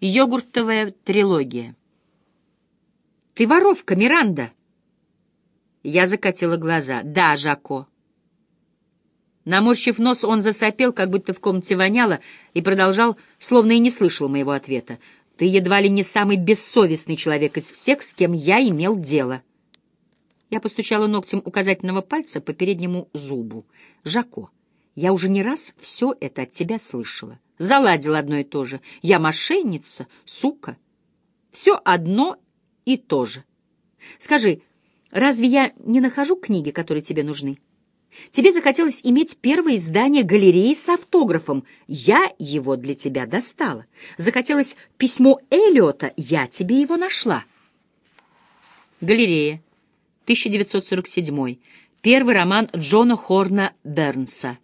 Йогуртовая трилогия. «Ты воровка, Миранда!» Я закатила глаза. «Да, Жако». Наморщив нос, он засопел, как будто в комнате воняло, и продолжал, словно и не слышал моего ответа. «Ты едва ли не самый бессовестный человек из всех, с кем я имел дело». Я постучала ногтем указательного пальца по переднему зубу. «Жако, я уже не раз все это от тебя слышала. Заладил одно и то же. Я мошенница, сука. Все одно и то же. Скажи, разве я не нахожу книги, которые тебе нужны? Тебе захотелось иметь первое издание галереи с автографом. Я его для тебя достала. Захотелось письмо Эллиота. Я тебе его нашла. Галерея. 1947. Первый роман Джона Хорна Бернса.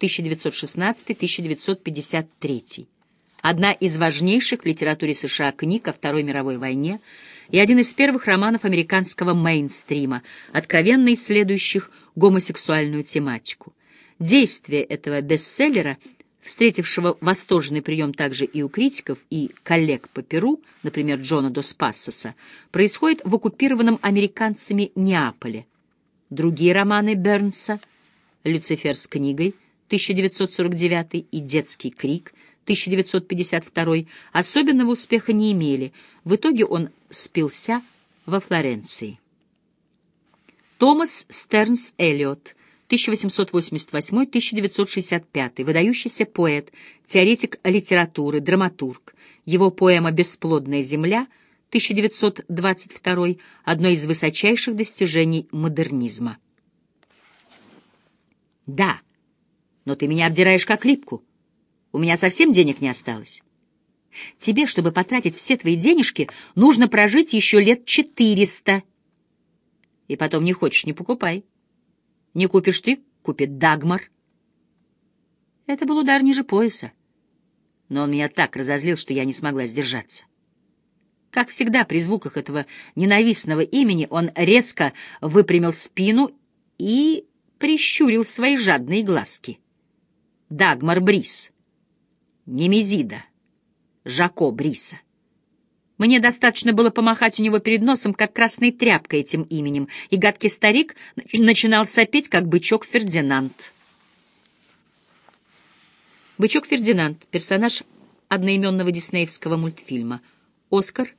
1916-1953. Одна из важнейших в литературе США книг о Второй мировой войне и один из первых романов американского мейнстрима, откровенно исследующих гомосексуальную тематику. Действие этого бестселлера, встретившего восторженный прием также и у критиков, и коллег по Перу, например, Джона Дос Пассоса, происходит в оккупированном американцами Неаполе. Другие романы Бернса «Люцифер с книгой» 1949 и «Детский крик» 1952 особенного успеха не имели. В итоге он спился во Флоренции. Томас Стернс Эллиот 1888-1965, выдающийся поэт, теоретик литературы, драматург. Его поэма «Бесплодная земля» 1922 — одно из высочайших достижений модернизма. Да, но ты меня обдираешь как липку. У меня совсем денег не осталось. Тебе, чтобы потратить все твои денежки, нужно прожить еще лет четыреста. И потом не хочешь — не покупай. Не купишь ты — купит Дагмар. Это был удар ниже пояса. Но он меня так разозлил, что я не смогла сдержаться. Как всегда, при звуках этого ненавистного имени он резко выпрямил спину и прищурил свои жадные глазки. Дагмар Брис, Немезида, Жако Бриса. Мне достаточно было помахать у него перед носом, как красной тряпкой этим именем, и гадкий старик начинал сопеть, как бычок Фердинанд. Бычок Фердинанд — персонаж одноименного диснеевского мультфильма. «Оскар»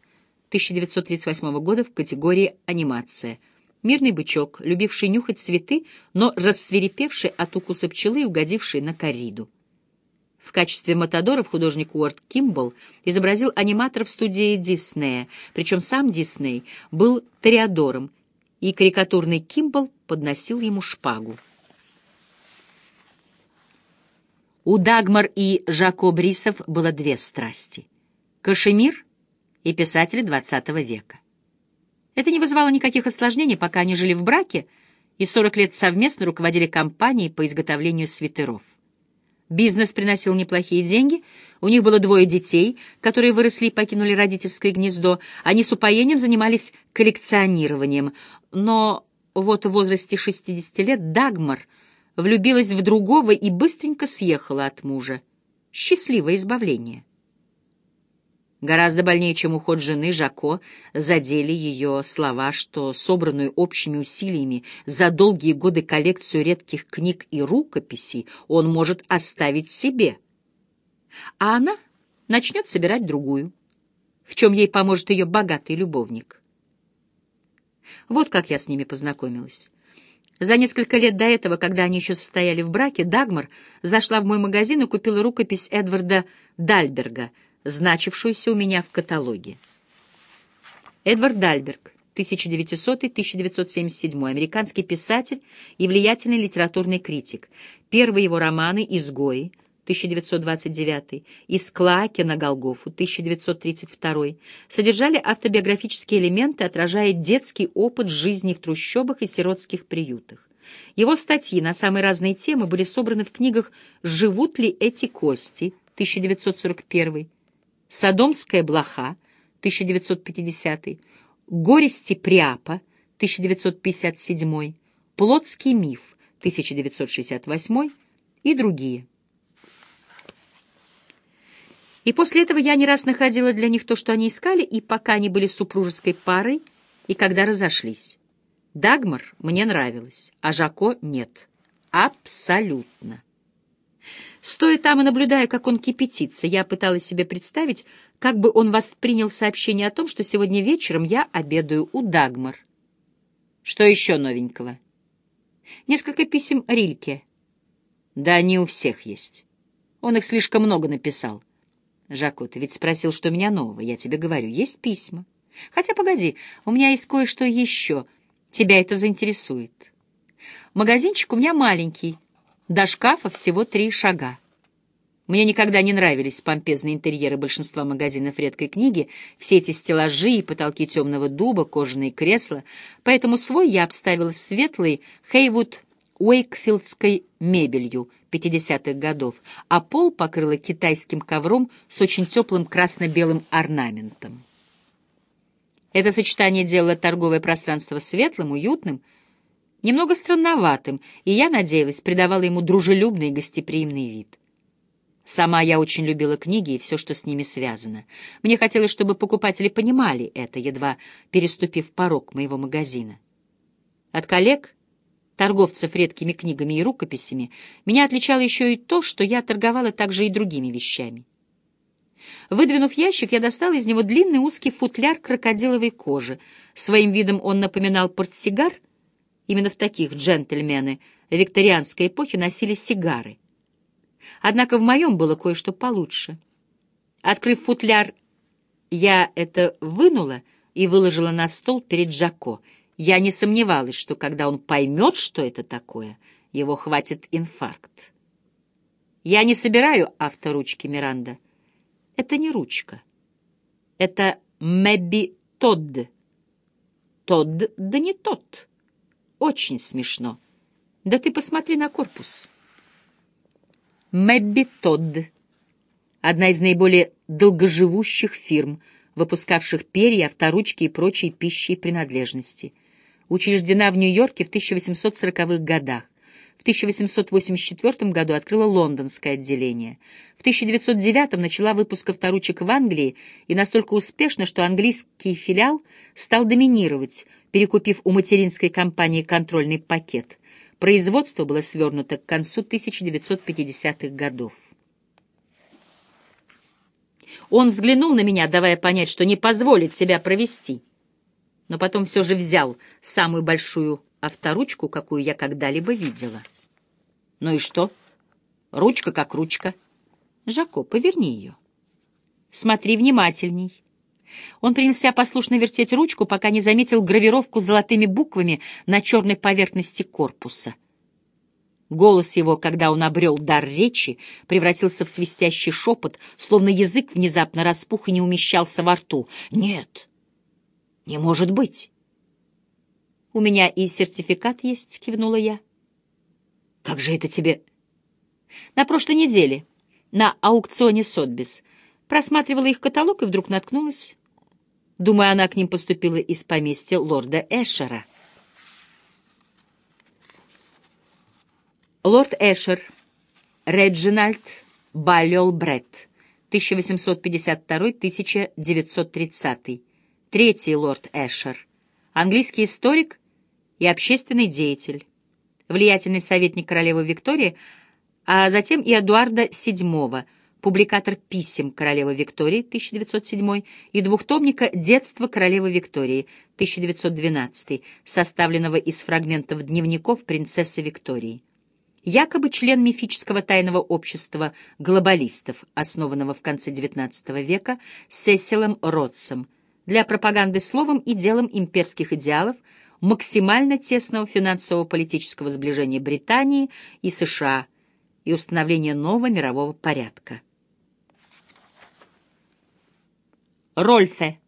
1938 года в категории «Анимация». Мирный бычок, любивший нюхать цветы, но рассверепевший от укуса пчелы и угодивший на корриду. В качестве Матадоров художник Уорд Кимбл изобразил аниматора в студии Диснея, причем сам Дисней был Тореадором, и карикатурный Кимбл подносил ему шпагу. У Дагмар и Жако Брисов было две страсти — кашемир и писатели XX века. Это не вызывало никаких осложнений, пока они жили в браке и 40 лет совместно руководили компанией по изготовлению свитеров. Бизнес приносил неплохие деньги, у них было двое детей, которые выросли и покинули родительское гнездо, они с упоением занимались коллекционированием, но вот в возрасте 60 лет Дагмар влюбилась в другого и быстренько съехала от мужа. Счастливое избавление. Гораздо больнее, чем уход жены, Жако задели ее слова, что собранную общими усилиями за долгие годы коллекцию редких книг и рукописей он может оставить себе. А она начнет собирать другую, в чем ей поможет ее богатый любовник. Вот как я с ними познакомилась. За несколько лет до этого, когда они еще состояли в браке, Дагмар зашла в мой магазин и купила рукопись Эдварда Дальберга — значившуюся у меня в каталоге. Эдвард Дальберг, 1900-1977, американский писатель и влиятельный литературный критик. Первые его романы «Изгои», 1929, и «Склаки на Голгофу», 1932, содержали автобиографические элементы, отражая детский опыт жизни в трущобах и сиротских приютах. Его статьи на самые разные темы были собраны в книгах «Живут ли эти кости» 1941, Содомская блоха, 1950, Горести Приапа, 1957, Плотский миф, 1968 и другие. И после этого я не раз находила для них то, что они искали, и пока они были супружеской парой, и когда разошлись. Дагмар мне нравилась, а Жако — нет. Абсолютно. Стоя там и наблюдая, как он кипятится, я пыталась себе представить, как бы он воспринял сообщение о том, что сегодня вечером я обедаю у Дагмар. Что еще новенького? Несколько писем Рильке. Да они у всех есть. Он их слишком много написал. Жако, ты ведь спросил, что у меня нового. Я тебе говорю, есть письма. Хотя, погоди, у меня есть кое-что еще. Тебя это заинтересует. Магазинчик у меня маленький. До шкафа всего три шага. Мне никогда не нравились помпезные интерьеры большинства магазинов редкой книги, все эти стеллажи и потолки темного дуба, кожаные кресла, поэтому свой я обставила светлой Хейвуд Уэйкфилдской мебелью 50-х годов, а пол покрыла китайским ковром с очень теплым красно-белым орнаментом. Это сочетание делало торговое пространство светлым, уютным, немного странноватым, и я надеялась, придавала ему дружелюбный и гостеприимный вид. Сама я очень любила книги и все, что с ними связано. Мне хотелось, чтобы покупатели понимали это, едва переступив порог моего магазина. От коллег, торговцев редкими книгами и рукописями, меня отличало еще и то, что я торговала также и другими вещами. Выдвинув ящик, я достала из него длинный узкий футляр крокодиловой кожи. Своим видом он напоминал портсигар. Именно в таких джентльмены викторианской эпохи носили сигары. Однако в моем было кое-что получше. Открыв футляр, я это вынула и выложила на стол перед Жако. Я не сомневалась, что когда он поймет, что это такое, его хватит инфаркт. Я не собираю авторучки, Миранда. Это не ручка. Это Мэбби Тодд. Тодд, да не тот. Очень смешно. Да ты посмотри на корпус. Мэбби Тодд, одна из наиболее долгоживущих фирм, выпускавших перья, авторучки и прочие пищи и принадлежности. Учреждена в Нью-Йорке в 1840-х годах. В 1884 году открыла лондонское отделение. В 1909 начала выпуск авторучек в Англии и настолько успешно, что английский филиал стал доминировать, перекупив у материнской компании контрольный пакет. Производство было свернуто к концу 1950-х годов. Он взглянул на меня, давая понять, что не позволит себя провести, но потом все же взял самую большую авторучку, какую я когда-либо видела. Ну и что? Ручка как ручка. Жако, поверни ее. Смотри внимательней. Он принялся послушно вертеть ручку, пока не заметил гравировку золотыми буквами на черной поверхности корпуса. Голос его, когда он обрел дар речи, превратился в свистящий шепот, словно язык внезапно распух и не умещался во рту. «Нет, не может быть!» «У меня и сертификат есть», — кивнула я. «Как же это тебе...» «На прошлой неделе, на аукционе Сотбис, просматривала их каталог и вдруг наткнулась Думаю, она к ним поступила из поместья лорда Эшера. Лорд Эшер, Реджинальд Баллиол Бретт, 1852-1930. Третий лорд Эшер, английский историк и общественный деятель, влиятельный советник королевы Виктории, а затем и Эдуарда VII – публикатор писем королевы Виктории 1907 и двухтомника «Детство королевы Виктории» 1912, составленного из фрагментов дневников принцессы Виктории. Якобы член мифического тайного общества глобалистов, основанного в конце XIX века Сесилом Ротсом, для пропаганды словом и делом имперских идеалов, максимально тесного финансово-политического сближения Британии и США и установления нового мирового порядка. Рольфе.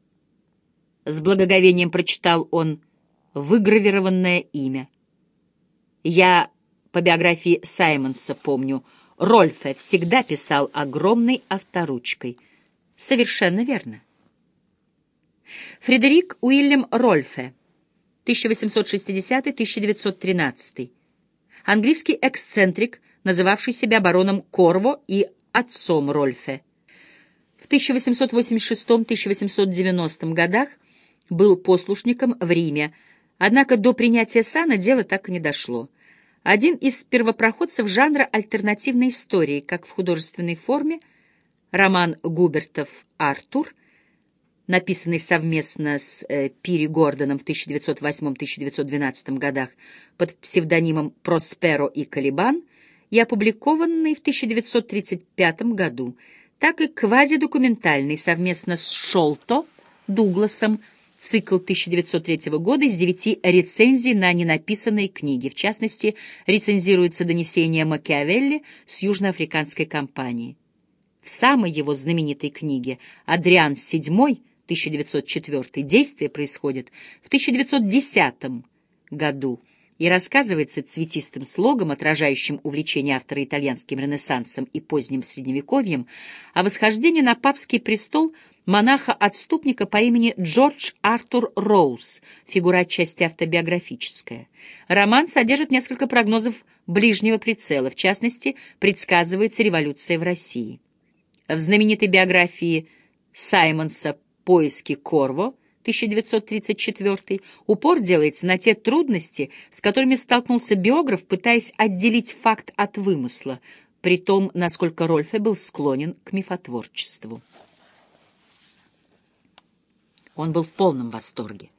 С благоговением прочитал он выгравированное имя. Я по биографии Саймонса помню, Рольфе всегда писал огромной авторучкой. Совершенно верно. Фредерик Уильям Рольфе, 1860-1913. Английский эксцентрик, называвший себя бароном Корво и отцом Рольфе. В 1886-1890 годах был послушником в Риме, однако до принятия сана дело так и не дошло. Один из первопроходцев жанра альтернативной истории, как в художественной форме, роман Губертов «Артур», написанный совместно с э, Пири Гордоном в 1908-1912 годах под псевдонимом «Просперо и Калибан» и опубликованный в 1935 году, так и квазидокументальный совместно с Шолто Дугласом цикл 1903 года из девяти рецензий на ненаписанные книги. В частности, рецензируется донесение Макиавелли с южноафриканской компании. В самой его знаменитой книге «Адриан VII» 1904 действие происходит в 1910 году и рассказывается цветистым слогом, отражающим увлечение автора итальянским ренессансом и поздним средневековьем, о восхождении на папский престол – монаха-отступника по имени Джордж Артур Роуз, фигура отчасти автобиографическая. Роман содержит несколько прогнозов ближнего прицела, в частности, предсказывается революция в России. В знаменитой биографии Саймонса «Поиски Корво» 1934 упор делается на те трудности, с которыми столкнулся биограф, пытаясь отделить факт от вымысла, при том, насколько Рольфе был склонен к мифотворчеству. Он был в полном восторге.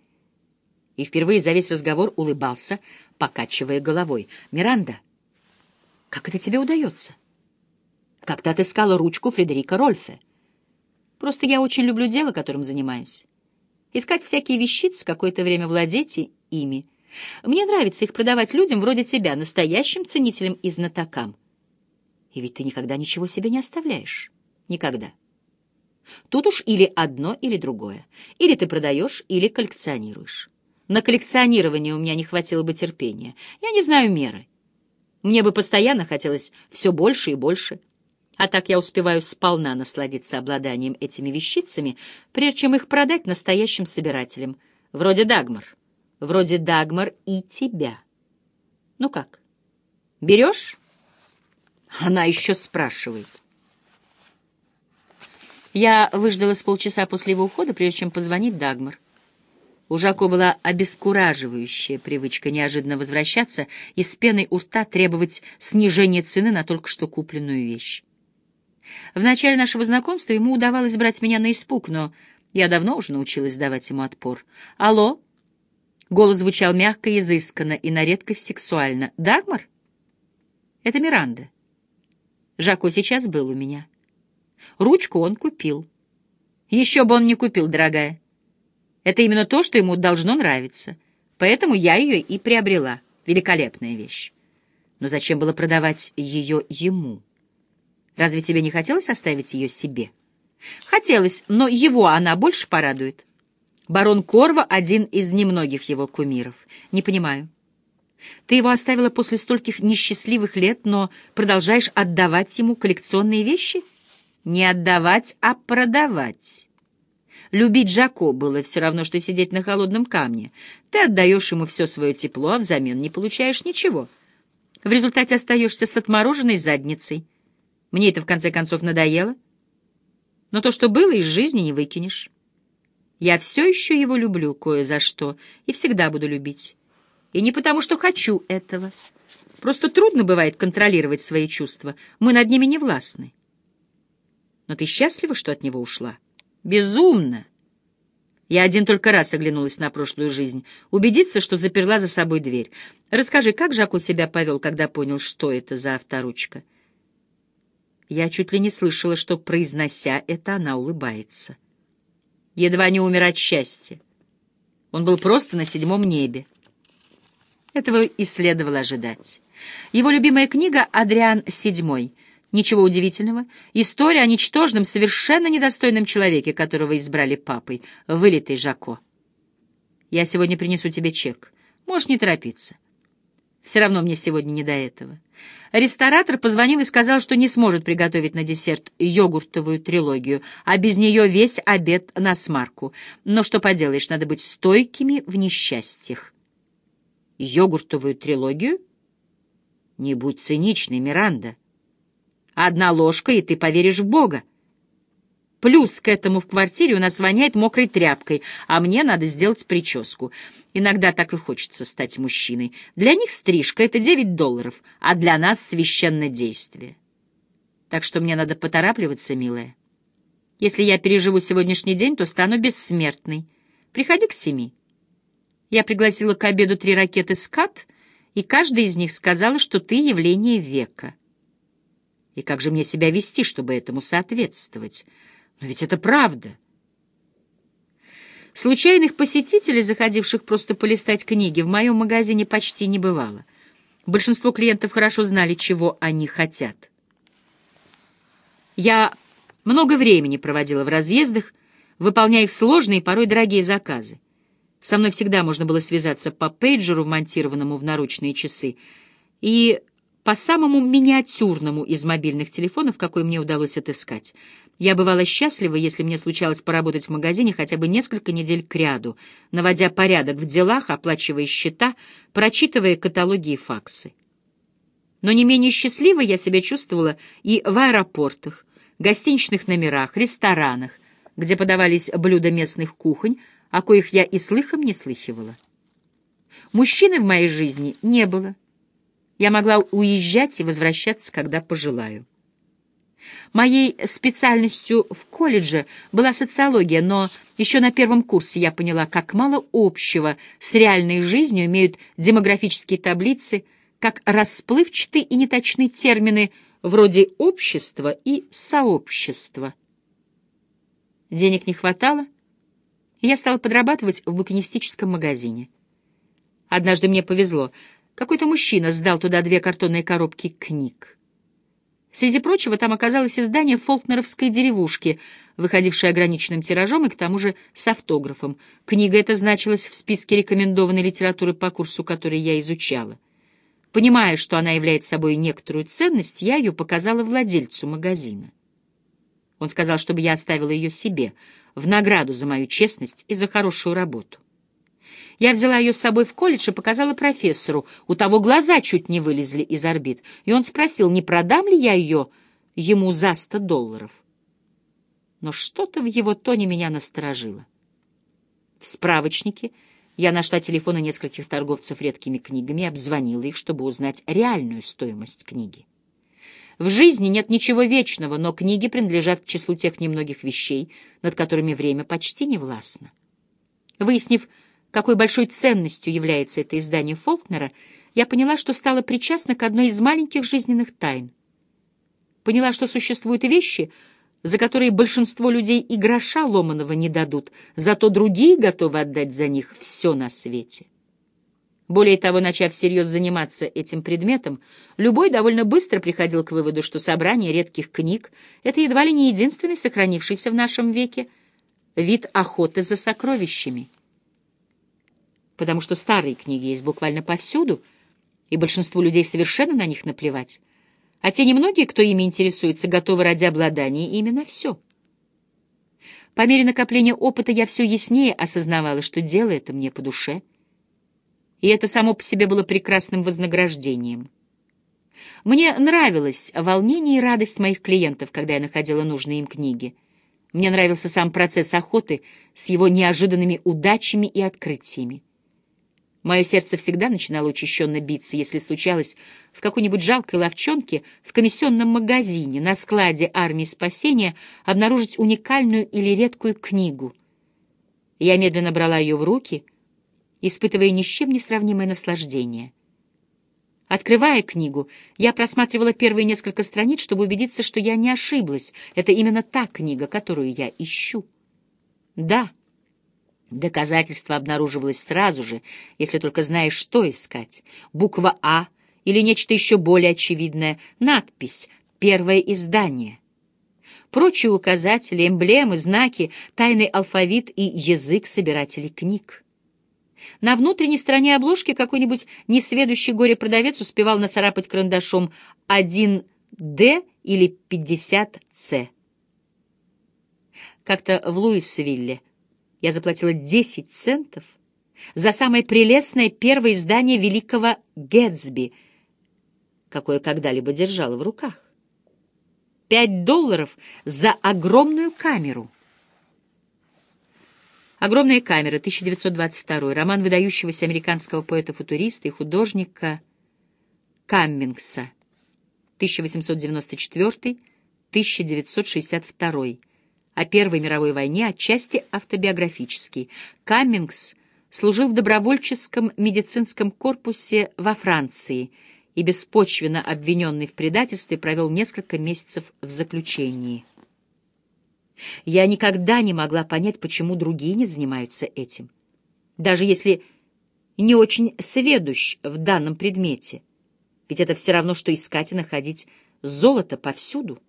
И впервые за весь разговор улыбался, покачивая головой. «Миранда, как это тебе удается?» «Как ты отыскала ручку Фредерика Рольфе?» «Просто я очень люблю дело, которым занимаюсь. Искать всякие вещицы, какое-то время владеть ими. Мне нравится их продавать людям вроде тебя, настоящим ценителям и знатокам. И ведь ты никогда ничего себе не оставляешь. Никогда». Тут уж или одно, или другое. Или ты продаешь, или коллекционируешь. На коллекционирование у меня не хватило бы терпения. Я не знаю меры. Мне бы постоянно хотелось все больше и больше. А так я успеваю сполна насладиться обладанием этими вещицами, прежде чем их продать настоящим собирателям. Вроде Дагмар. Вроде Дагмар и тебя. Ну как, берешь? Она еще спрашивает. Я выждала с полчаса после его ухода, прежде чем позвонить Дагмар. У Жако была обескураживающая привычка неожиданно возвращаться и с пеной у рта требовать снижения цены на только что купленную вещь. В начале нашего знакомства ему удавалось брать меня на испуг, но я давно уже научилась давать ему отпор. «Алло?» Голос звучал мягко изысканно, и на редкость сексуально. «Дагмар?» «Это Миранда. Жако сейчас был у меня». Ручку он купил. Еще бы он не купил, дорогая. Это именно то, что ему должно нравиться. Поэтому я ее и приобрела. Великолепная вещь. Но зачем было продавать ее ему? Разве тебе не хотелось оставить ее себе? Хотелось, но его она больше порадует. Барон Корва — один из немногих его кумиров. Не понимаю. Ты его оставила после стольких несчастливых лет, но продолжаешь отдавать ему коллекционные вещи — не отдавать, а продавать. Любить Жако было все равно, что сидеть на холодном камне. Ты отдаешь ему все свое тепло, а взамен не получаешь ничего. В результате остаешься с отмороженной задницей. Мне это, в конце концов, надоело. Но то, что было, из жизни не выкинешь. Я все еще его люблю кое за что и всегда буду любить. И не потому, что хочу этого. Просто трудно бывает контролировать свои чувства. Мы над ними не властны. Но ты счастлива, что от него ушла? Безумно! Я один только раз оглянулась на прошлую жизнь, убедиться, что заперла за собой дверь. Расскажи, как Жаку себя повел, когда понял, что это за авторучка? Я чуть ли не слышала, что, произнося это, она улыбается. Едва не умер от счастья. Он был просто на седьмом небе. Этого и следовало ожидать. Его любимая книга «Адриан Седьмой» Ничего удивительного. История о ничтожном, совершенно недостойном человеке, которого избрали папой, вылитый Жако. Я сегодня принесу тебе чек. Можешь не торопиться. Все равно мне сегодня не до этого. Ресторатор позвонил и сказал, что не сможет приготовить на десерт йогуртовую трилогию, а без нее весь обед на смарку. Но что поделаешь, надо быть стойкими в несчастьях. Йогуртовую трилогию? Не будь циничной, Миранда. Одна ложка, и ты поверишь в Бога. Плюс к этому в квартире у нас воняет мокрой тряпкой, а мне надо сделать прическу. Иногда так и хочется стать мужчиной. Для них стрижка — это 9 долларов, а для нас священное действие. Так что мне надо поторапливаться, милая. Если я переживу сегодняшний день, то стану бессмертной. Приходи к семи. Я пригласила к обеду три ракеты «Скат», и каждая из них сказала, что ты явление века. И как же мне себя вести, чтобы этому соответствовать? Но ведь это правда. Случайных посетителей, заходивших просто полистать книги, в моем магазине почти не бывало. Большинство клиентов хорошо знали, чего они хотят. Я много времени проводила в разъездах, выполняя их сложные порой дорогие заказы. Со мной всегда можно было связаться по пейджеру, вмонтированному в наручные часы, и по самому миниатюрному из мобильных телефонов, какой мне удалось отыскать. Я бывала счастлива, если мне случалось поработать в магазине хотя бы несколько недель кряду, наводя порядок в делах, оплачивая счета, прочитывая каталоги и факсы. Но не менее счастливо я себя чувствовала и в аэропортах, гостиничных номерах, ресторанах, где подавались блюда местных кухонь, о коих я и слыхом не слыхивала. Мужчины в моей жизни не было. Я могла уезжать и возвращаться, когда пожелаю. Моей специальностью в колледже была социология, но еще на первом курсе я поняла, как мало общего с реальной жизнью имеют демографические таблицы, как расплывчаты и неточны термины вроде общества и сообщества. Денег не хватало, и я стала подрабатывать в букинистическом магазине. Однажды мне повезло. Какой-то мужчина сдал туда две картонные коробки книг. Среди прочего, там оказалось издание фолкнеровской деревушки, выходившее ограниченным тиражом и к тому же с автографом. Книга эта значилась в списке рекомендованной литературы по курсу, который я изучала. Понимая, что она является собой некоторую ценность, я ее показала владельцу магазина. Он сказал, чтобы я оставила ее себе, в награду за мою честность и за хорошую работу. Я взяла ее с собой в колледж и показала профессору. У того глаза чуть не вылезли из орбит, и он спросил, не продам ли я ее ему за сто долларов. Но что-то в его тоне меня насторожило. В справочнике я нашла телефоны нескольких торговцев редкими книгами и обзвонила их, чтобы узнать реальную стоимость книги. В жизни нет ничего вечного, но книги принадлежат к числу тех немногих вещей, над которыми время почти не властно. Выяснив, какой большой ценностью является это издание Фолкнера, я поняла, что стала причастна к одной из маленьких жизненных тайн. Поняла, что существуют вещи, за которые большинство людей и гроша ломаного не дадут, зато другие готовы отдать за них все на свете. Более того, начав всерьез заниматься этим предметом, любой довольно быстро приходил к выводу, что собрание редких книг — это едва ли не единственный сохранившийся в нашем веке вид охоты за сокровищами потому что старые книги есть буквально повсюду, и большинству людей совершенно на них наплевать. А те немногие, кто ими интересуется, готовы ради обладания ими на все. По мере накопления опыта я все яснее осознавала, что дело это мне по душе. И это само по себе было прекрасным вознаграждением. Мне нравилось волнение и радость моих клиентов, когда я находила нужные им книги. Мне нравился сам процесс охоты с его неожиданными удачами и открытиями. Мое сердце всегда начинало учащенно биться, если случалось в какой-нибудь жалкой ловчонке, в комиссионном магазине, на складе армии спасения обнаружить уникальную или редкую книгу. Я медленно брала ее в руки, испытывая ни с чем не сравнимое наслаждение. Открывая книгу, я просматривала первые несколько страниц, чтобы убедиться, что я не ошиблась. Это именно та книга, которую я ищу. Да. Доказательство обнаруживалось сразу же, если только знаешь, что искать. Буква «А» или нечто еще более очевидное, надпись «Первое издание». Прочие указатели, эмблемы, знаки, тайный алфавит и язык собирателей книг. На внутренней стороне обложки какой-нибудь несведущий горе-продавец успевал нацарапать карандашом 1D или 50C. Как-то в Луисвилле я заплатила 10 центов за самое прелестное первое издание великого Гэтсби, какое когда-либо держала в руках. 5 долларов за огромную камеру. «Огромная камера», 1922, роман выдающегося американского поэта-футуриста и художника Каммингса, 1894-1962, о Первой мировой войне, отчасти автобиографический. Каммингс служил в добровольческом медицинском корпусе во Франции и, беспочвенно обвиненный в предательстве, провел несколько месяцев в заключении. Я никогда не могла понять, почему другие не занимаются этим. Даже если не очень сведущ в данном предмете. Ведь это все равно, что искать и находить золото повсюду.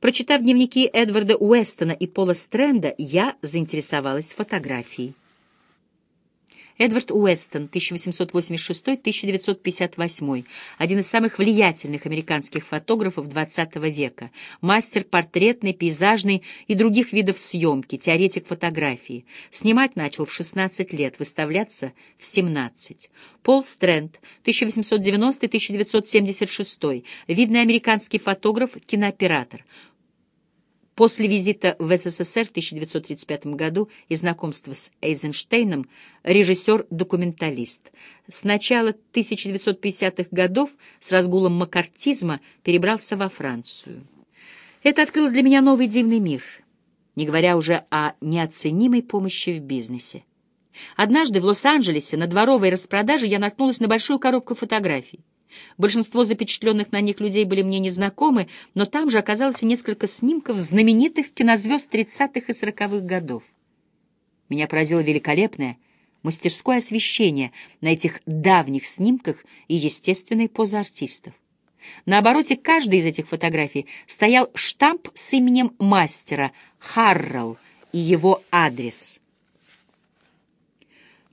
Прочитав дневники Эдварда Уэстона и Пола Стрэнда, я заинтересовалась фотографией. Эдвард Уэстон, 1886-1958, один из самых влиятельных американских фотографов XX века, мастер портретной, пейзажной и других видов съемки, теоретик фотографии. Снимать начал в 16 лет, выставляться в 17. Пол Стрэнд, 1890-1976, видный американский фотограф, кинооператор. После визита в СССР в 1935 году и знакомства с Эйзенштейном режиссер-документалист. С начала 1950-х годов с разгулом макартизма перебрался во Францию. Это открыло для меня новый дивный мир, не говоря уже о неоценимой помощи в бизнесе. Однажды в Лос-Анджелесе на дворовой распродаже я наткнулась на большую коробку фотографий. Большинство запечатленных на них людей были мне незнакомы, но там же оказалось несколько снимков знаменитых кинозвезд 30-х и 40-х годов. Меня поразило великолепное мастерское освещение на этих давних снимках и естественные позы артистов. На обороте каждой из этих фотографий стоял штамп с именем мастера Харрелл и его адрес.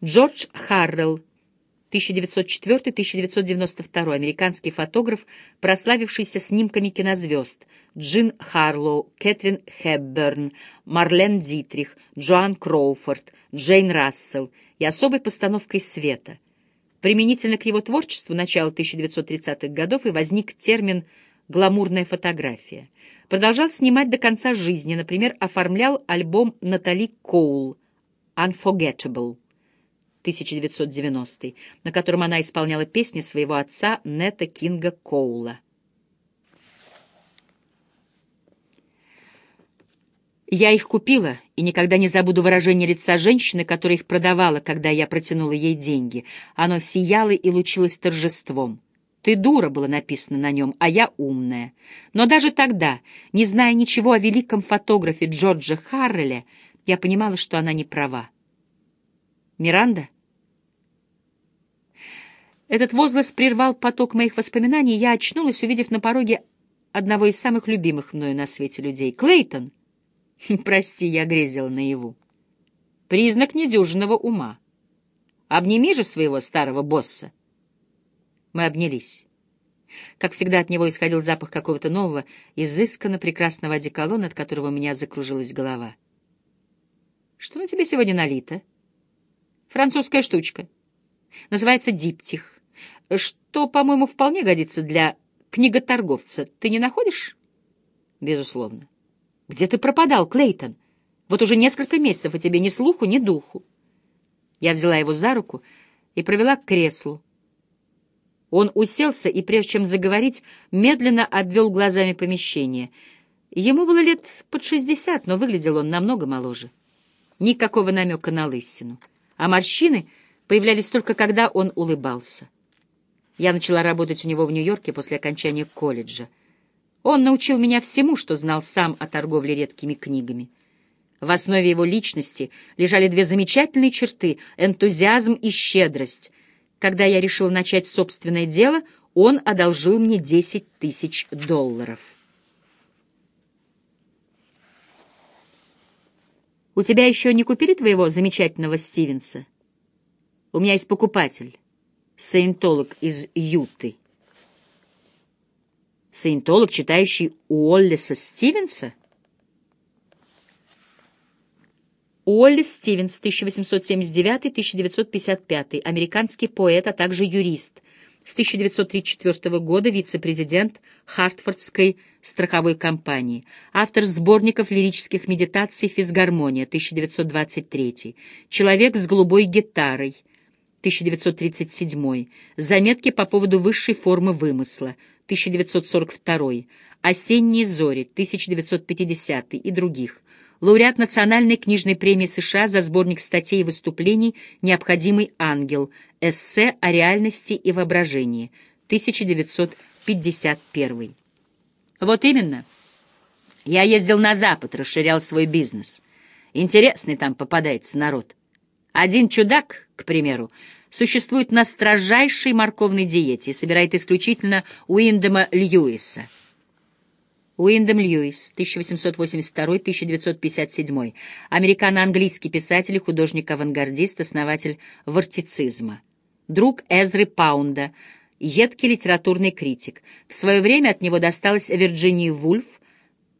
Джордж Харрелл 1904-1992, американский фотограф, прославившийся снимками кинозвезд Джин Харлоу, Кэтрин Хепберн, Марлен Дитрих, Джоан Кроуфорд, Джейн Рассел и особой постановкой света. Применительно к его творчеству начала 1930-х годов и возник термин «гламурная фотография». Продолжал снимать до конца жизни, например, оформлял альбом Натали Коул «Unforgettable». 1990, на котором она исполняла песни своего отца Нета Кинга Коула. Я их купила, и никогда не забуду выражение лица женщины, которая их продавала, когда я протянула ей деньги. Оно сияло и лучилось торжеством. «Ты дура» было написано на нем, а я умная. Но даже тогда, не зная ничего о великом фотографе Джорджа Харреле, я понимала, что она не права. Миранда? Этот возглас прервал поток моих воспоминаний, и я очнулась, увидев на пороге одного из самых любимых мною на свете людей. Клейтон! Прости, я грезила наяву. Признак недюжинного ума. Обними же своего старого босса. Мы обнялись. Как всегда, от него исходил запах какого-то нового, изысканно прекрасного одеколона, от которого у меня закружилась голова. Что на тебе сегодня налито? Французская штучка. Называется диптих. Что, по-моему, вполне годится для книготорговца. Ты не находишь? Безусловно. Где ты пропадал, Клейтон? Вот уже несколько месяцев, и тебе ни слуху, ни духу. Я взяла его за руку и провела к креслу. Он уселся и, прежде чем заговорить, медленно обвел глазами помещение. Ему было лет под шестьдесят, но выглядел он намного моложе. Никакого намека на лысину а морщины появлялись только когда он улыбался. Я начала работать у него в Нью-Йорке после окончания колледжа. Он научил меня всему, что знал сам о торговле редкими книгами. В основе его личности лежали две замечательные черты — энтузиазм и щедрость. Когда я решил начать собственное дело, он одолжил мне 10 тысяч долларов. У тебя еще не купили твоего замечательного Стивенса? У меня есть покупатель, саентолог из Юты. Саентолог, читающий Уоллеса Стивенса? Уоллес Стивенс, 1879-1955, американский поэт, а также юрист, с 1934 года вице-президент Хартфордской страховой компании, автор сборников лирических медитаций «Физгармония» 1923, «Человек с голубой гитарой» 1937, «Заметки по поводу высшей формы вымысла» 1942, «Осенние зори» 1950 и других, лауреат Национальной книжной премии США за сборник статей и выступлений «Необходимый ангел», эссе о реальности и воображении, 1951. Вот именно. Я ездил на Запад, расширял свой бизнес. Интересный там попадается народ. Один чудак, к примеру, существует на строжайшей морковной диете и собирает исключительно Уиндема Льюиса — Уиндем Льюис, 1882-1957, американо-английский писатель и художник-авангардист, основатель вортицизма. Друг Эзры Паунда, едкий литературный критик. В свое время от него досталось Вирджинии Вульф,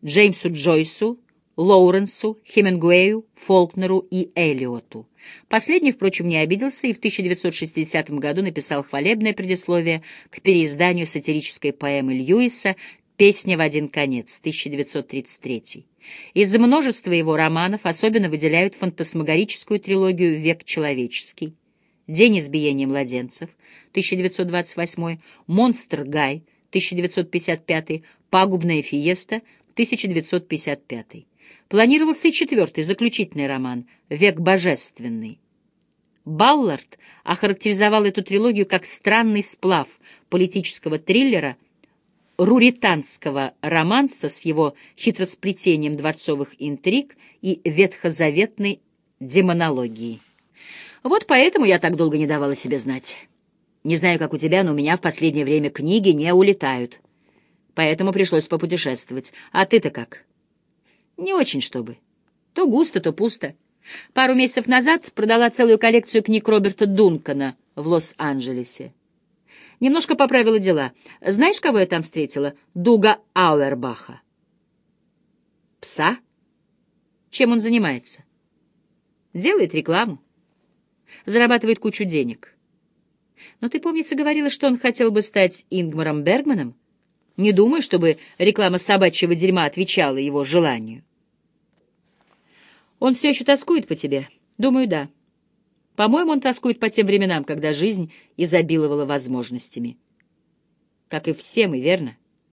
Джеймсу Джойсу, Лоуренсу, Хемингуэю, Фолкнеру и Элиоту. Последний, впрочем, не обиделся и в 1960 году написал хвалебное предисловие к переизданию сатирической поэмы Льюиса «Песня в один конец», 1933. Из множества его романов особенно выделяют фантасмагорическую трилогию «Век человеческий», «День избиения младенцев», 1928, «Монстр Гай», 1955, «Пагубная фиеста», 1955. Планировался и четвертый, заключительный роман «Век божественный». Баллард охарактеризовал эту трилогию как странный сплав политического триллера – руританского романса с его хитросплетением дворцовых интриг и ветхозаветной демонологии. Вот поэтому я так долго не давала себе знать. Не знаю, как у тебя, но у меня в последнее время книги не улетают. Поэтому пришлось попутешествовать. А ты-то как? Не очень, чтобы. То густо, то пусто. Пару месяцев назад продала целую коллекцию книг Роберта Дункана в Лос-Анджелесе. Немножко поправила дела. Знаешь, кого я там встретила? Дуга Ауэрбаха. Пса? Чем он занимается? Делает рекламу. Зарабатывает кучу денег. Но ты, помнится, говорила, что он хотел бы стать Ингмаром Бергманом? Не думаю, чтобы реклама собачьего дерьма отвечала его желанию. Он все еще тоскует по тебе? Думаю, да. По-моему, он тоскует по тем временам, когда жизнь изобиловала возможностями. Как и все мы, верно?